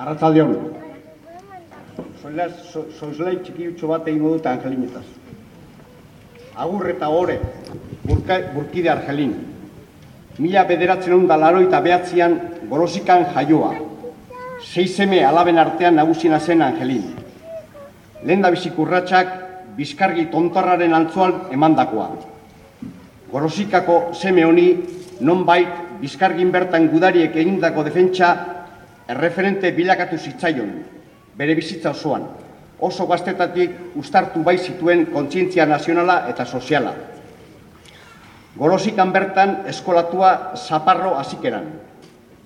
Arratzalde hon. Soizlai txiki utxo bat egin dut angelinetaz. Agur eta ore, burka, burkide argelin. Mila bederatzen hon dalaro eta behatzean gorosikan jaioa. Seizeme alaben artean nagusina zen angelin. Lehen da bizikurratxak bizkargi tontarraren altzuan emandakoa. Gorosikako seme honi nonbait bizkargin bertan gudariek egindako defentsa erreferente bilakatu zitzaion, bere bizitza osoan, oso gaztetatik ustartu bai zituen kontzientzia nazionala eta soziala. Gorosikan bertan eskolatua zaparro azikeran.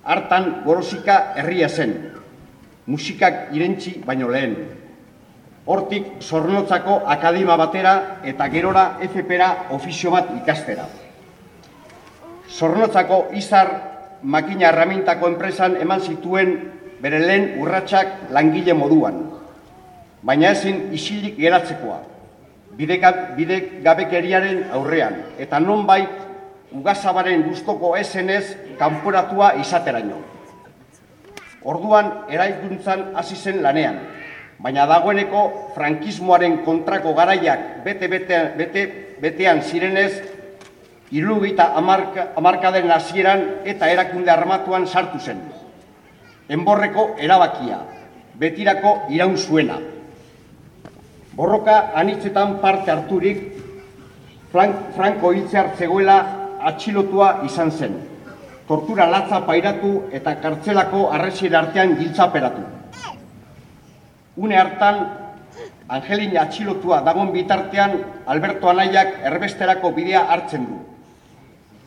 Hartan gorosika herria zen, musikak irentzi baino lehen. Hortik zornotzako akadima batera eta gerora FP-ra ofizio bat ikastera. Zornotzako izar makina erramintako enpresan eman zituen bere lehen urratsak langile moduan. Baina ezin isilik geratzekoa, bide, bide gabekeriaren aurrean, eta nonbait ugazabaren guztoko esenez kanporatua izateraino. Orduan eraikuntzan hasi zen lanean, baina dagoeneko frankismoaren kontrako garaiak bete, bete, bete, betean zirenez irugita amarkaden hasieran eta erakunde armatuan sartu zen. Enborreko erabakia, betirako iraun zuena. Borroka anitzetan parte harturik, Franko hitze hartzegoela atxilotua izan zen. Tortura latza pairatu eta kartzelako arresiera artean giltzaperatu. Une hartan, Angelin atxilotua dagoen bitartean, Alberto Anaiak erbesterako bidea hartzen du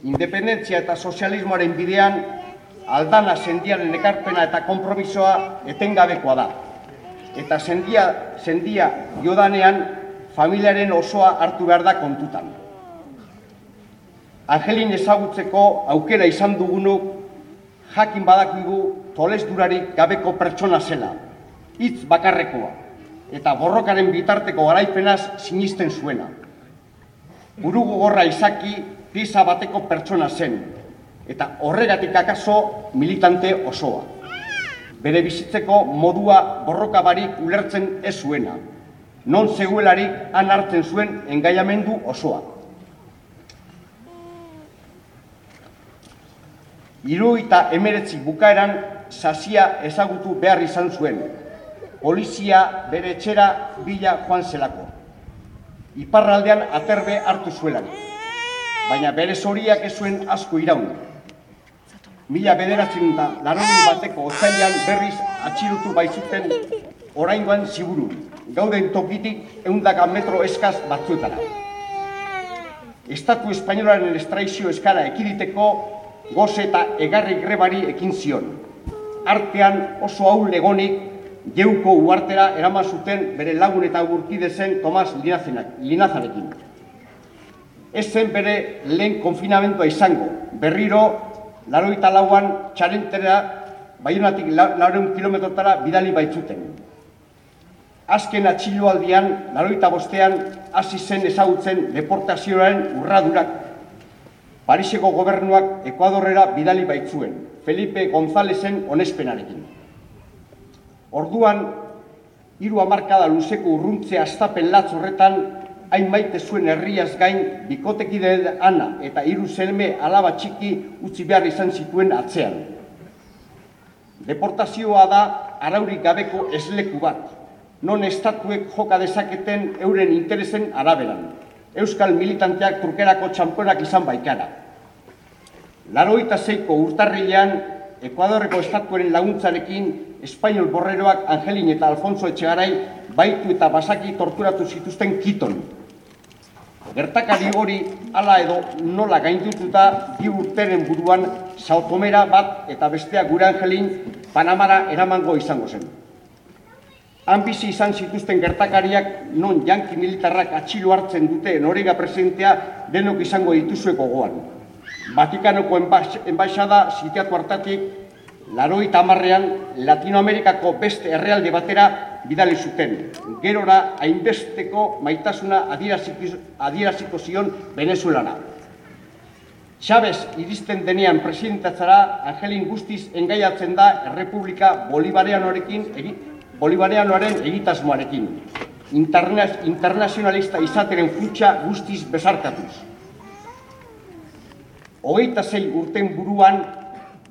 independentzia eta sozialismoaren bidean aldana sendiaren ekarpena eta konpromisoa etengabekoa da. Eta sendia, sendia jodanean familiaren osoa hartu behar da kontutan. Angelin ezagutzeko aukera izan dugunuk jakin badakigu toles durarik gabeko pertsona zela, hitz bakarrekoa, eta borrokaren bitarteko garaipenaz sinisten zuena. Burugu gorra izaki pieza bateko pertsona zen, eta horregatik akaso militante osoa. Bere bizitzeko modua borroka barik ulertzen ez zuena, non zegoelarik han hartzen zuen engaiamendu osoa. Iru eta emeretzi bukaeran sasia ezagutu behar izan zuen, polizia bere etxera bila joan zelako. Iparraldean aterbe hartu zuelan baina bere zoriak ez zuen asko iraun. Mila bederatzen da, laronin bateko ozailan berriz atxirutu baitzuten oraingoan ziburu, gauden tokitik eundaka metro eskaz batzuetara. Estatu espainolaren estraizio eskara ekiditeko goze eta egarri grebari ekin zion. Artean oso hau legonik jeuko uartera eraman zuten bere lagun eta gurkide zen Tomas Linazarekin ez zen bere lehen konfinamentua izango. Berriro, laro eta lauan txarentera, baionatik laureun kilometrotara bidali baitzuten. Azken atxiloaldian, laro eta bostean, hasi zen ezagutzen deportazioaren urradurak. Pariseko gobernuak Ekuadorrera bidali baitzuen, Felipe Gonzalezen onespenarekin. Orduan, hiru hamarkada luzeko urruntze astapen latz horretan hain maite zuen herriaz gain bikotekide ana eta hiru zelme alaba txiki utzi behar izan zituen atzean. Deportazioa da araurik gabeko esleku bat, non estatuek joka dezaketen euren interesen araberan. Euskal militanteak trukerako txamponak izan baikara. Laroita zeiko urtarrilean, Ekuadorreko estatuaren laguntzarekin Espainol borreroak Angelin eta Alfonso Etxegarai baitu eta basaki torturatu zituzten kiton, Gertakari hori hala edo nola gaindututa bi urteren buruan sautomera bat eta bestea gure angelin Panamara eramango izango zen. Han bizi izan zituzten gertakariak non janki militarrak atxilo hartzen dute norega presentea denok izango dituzueko goan. Vatikanoko enbaixada zitiatu hartatik, laroi tamarrean Latinoamerikako beste errealde batera bidali zuten. Gerora hainbesteko maitasuna adieraziko zion Venezuelana. Chavez iristen denean presidentatzara Angelin guztiz engaiatzen da Errepublika Bolivarianoarekin egi, Bolivarianoaren egitasmoarekin. Interna, internazionalista izateren funtsa guztiz besarkatuz. Hogeita zei urten buruan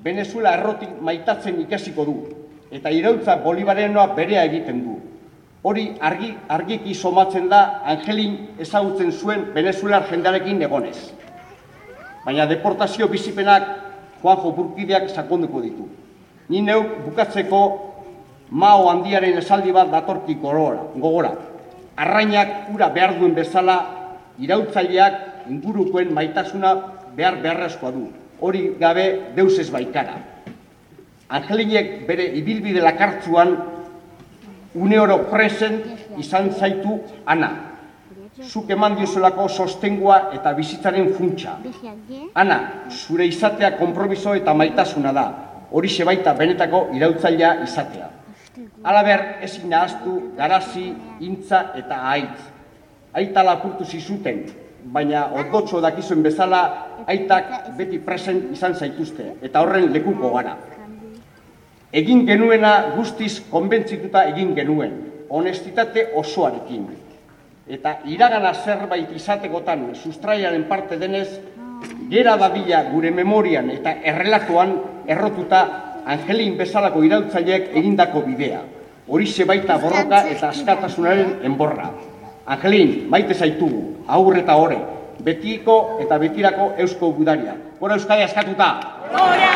Venezuela errotik maitatzen ikasiko du eta irautza Bolivarianoa berea egiten du. Hori argi, argiki somatzen da Angelin ezagutzen zuen Venezuelar jendarekin egonez baina deportazio bizipenak Juanjo Burkideak sakonduko ditu. Ni neu bukatzeko mao handiaren esaldi bat datorki gogora. gogora. Arrainak ura behar duen bezala irautzaileak ingurukoen maitasuna behar beharrezkoa du. Hori gabe deus ez baikara. Angelinek bere ibilbide lakartzuan une oro present izan zaitu ana zuk eman diozulako sostengua eta bizitzaren funtsa. Ana, zure izatea konpromiso eta maitasuna da, hori baita benetako irautzailea izatea. Alaber, ezin nahaztu, garazi, intza eta aitz. Aita lapurtu zizuten, baina odgotxo dakizuen bezala, aitak beti presen izan zaituzte, eta horren lekuko gara. Egin genuena guztiz konbentzituta egin genuen, honestitate osoarekin eta iragana zerbait izatekotan sustraiaren parte denez, gera dadila gure memorian eta errelatuan errotuta Angelin bezalako irautzaileek egindako bidea. Hori baita borroka eta askatasunaren enborra. Angelin, maite zaitugu, aurre eta ore, betiko eta betirako eusko gudaria. Gora Euskadi askatuta! Gora!